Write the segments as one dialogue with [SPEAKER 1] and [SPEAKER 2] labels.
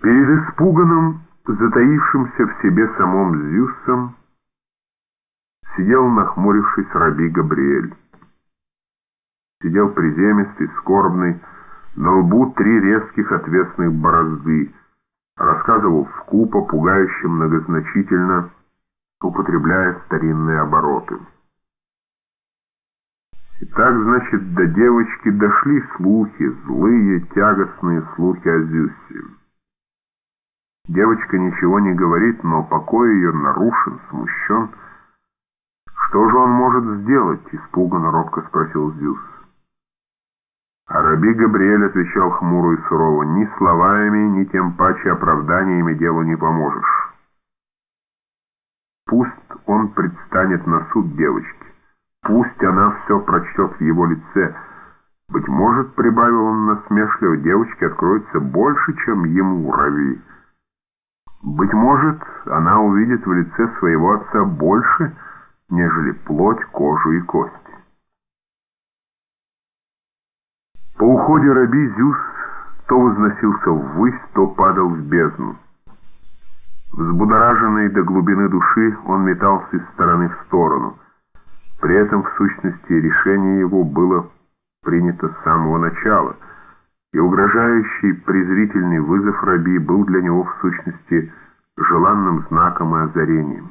[SPEAKER 1] Перед испуганным, затаившимся в себе самом Зюссом, сидел, нахмурившись, раби Габриэль. Сидел приземистый, скорбный, на лбу три резких отвесных борозды, рассказывал скупо, пугающе многозначительно, употребляя старинные обороты. И так, значит, до девочки дошли слухи, злые, тягостные слухи о Зюссе. Девочка ничего не говорит, но покой ее нарушен, смущен. «Что же он может сделать?» — испуганно робко спросил Зюс. А раби Габриэль отвечал хмуро и сурово, «Ни словами, ни тем паче оправданиями делу не поможешь. Пусть он предстанет на суд девочки, пусть она все прочтет в его лице. Быть может, — прибавил он насмешливо, — девочке откроется больше, чем ему, рави». Быть может, она увидит в лице своего отца больше, нежели плоть, кожу и кости. По уходе раби Зюс то возносился ввысь, то падал в бездну. Взбудораженный до глубины души, он метался из стороны в сторону. При этом, в сущности, решение его было принято с самого начала — и угрожающий презрительный вызов раби был для него в сущности желанным знаком и озарением.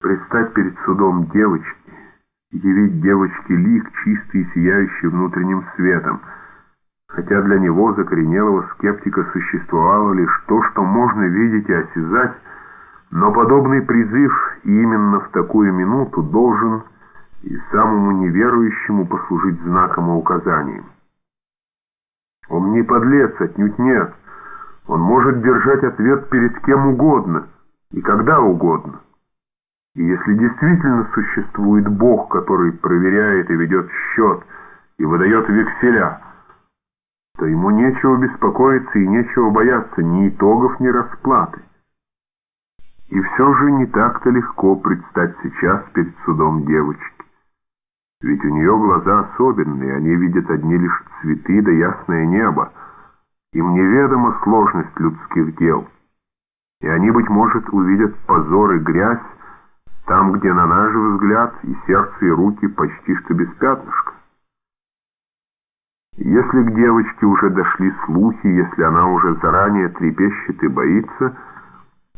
[SPEAKER 1] Предстать перед судом девочки, явить девочке лик, чистый и сияющий внутренним светом, хотя для него, закоренелого скептика, существовало лишь то, что можно видеть и осязать, но подобный призыв именно в такую минуту должен и самому неверующему послужить знаком и указанием. Он не подлец, отнюдь нет. Он может держать ответ перед кем угодно и когда угодно. И если действительно существует Бог, который проверяет и ведет счет, и выдает векселя, то ему нечего беспокоиться и нечего бояться ни итогов, ни расплаты. И все же не так-то легко предстать сейчас перед судом девочки. Ведь у нее глаза особенные, они видят одни лишь цветы да ясное небо. Им неведома сложность людских дел. И они, быть может, увидят позор и грязь там, где, на наш взгляд, и сердце, и руки почти что без пятнышка. Если к девочке уже дошли слухи, если она уже заранее трепещет и боится,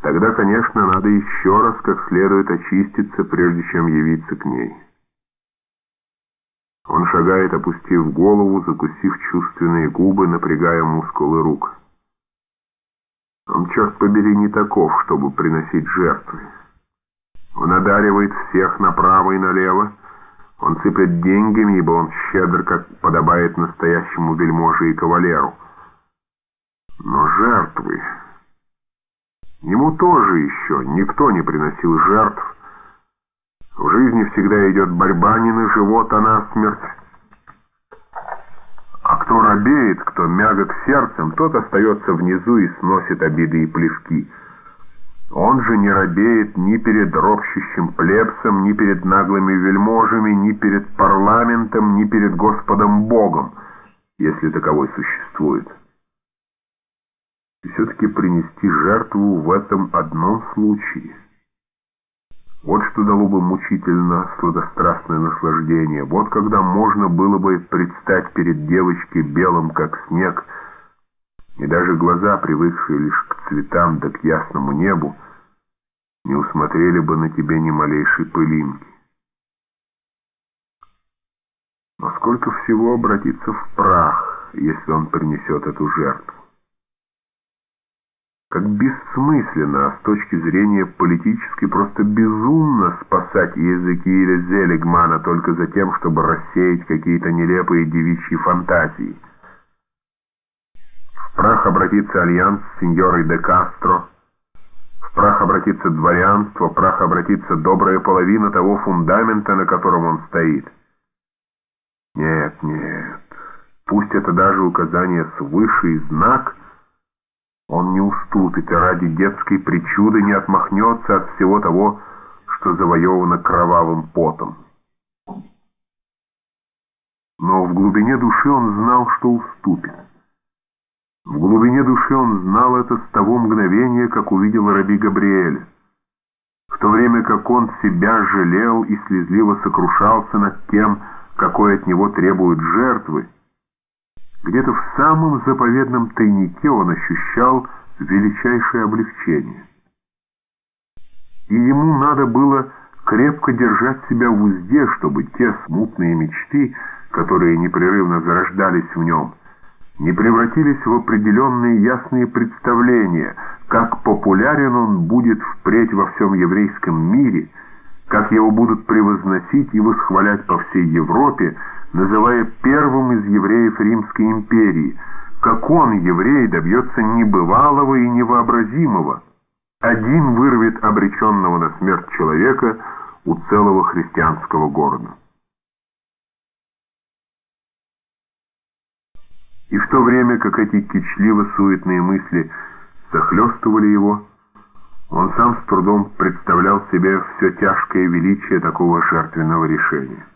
[SPEAKER 1] тогда, конечно, надо еще раз как следует очиститься, прежде чем явиться к ней. Он шагает, опустив голову, закусив чувственные губы, напрягая мускулы рук. Он, черт побери, не таков, чтобы приносить жертвы. Он одаривает всех направо и налево. Он сыпет деньгами, ибо он щедр, как подобает настоящему вельможе и кавалеру. Но жертвы... Ему тоже еще никто не приносил жертв, в жизни всегда идет борьба не на живот, а на смерть. А кто робеет, кто мягок сердцем, тот остается внизу и сносит обиды и плевки. Он же не робеет ни перед ропщущим плебсом, ни перед наглыми вельможами, ни перед парламентом, ни перед Господом Богом, если таковой существует. И все-таки принести жертву в этом одном случае – вот что дало бы мучительно сладострастное наслаждение. Вот когда можно было бы предстать перед девочкой белым, как снег, и даже глаза, привыкшие лишь к цветам да к ясному небу, не усмотрели бы на тебе ни малейшей пылинки. Но сколько всего обратится в прах, если он принесет эту жертву? Как бессмысленно, а с точки зрения политической просто безумно спасать языки или Зелегмана только за тем, чтобы рассеять какие-то нелепые девичьи фантазии. В прах обратится альянс с сеньорой де Кастро, в прах обратится дворянство, в прах обратится добрая половина того фундамента, на котором он стоит. Нет, нет, пусть это даже указание свыше и знак — он не уступит и ради детской причуды не отмахнется от всего того, что завоевано кровавым потом. Но в глубине души он знал, что уступит. В глубине души он знал это с того мгновения, как увидел раби Габриэля. В то время как он себя жалел и слезливо сокрушался над тем, какой от него требуют жертвы, где-то в самом заповедном тайнике он ощущал величайшее облегчение. И ему надо было крепко держать себя в узде, чтобы те смутные мечты, которые непрерывно зарождались в нем, не превратились в определенные ясные представления, как популярен он будет впредь во всем еврейском мире, как его будут превозносить и восхвалять по всей Европе, называя первым из евреев Римской империи, как он, еврей, добьется небывалого и невообразимого. Один вырвет обреченного на смерть человека у целого христианского города. И в то время, как эти кичливо-суетные мысли захлестывали его, он сам с трудом представлял себе все тяжкое величие такого жертвенного решения.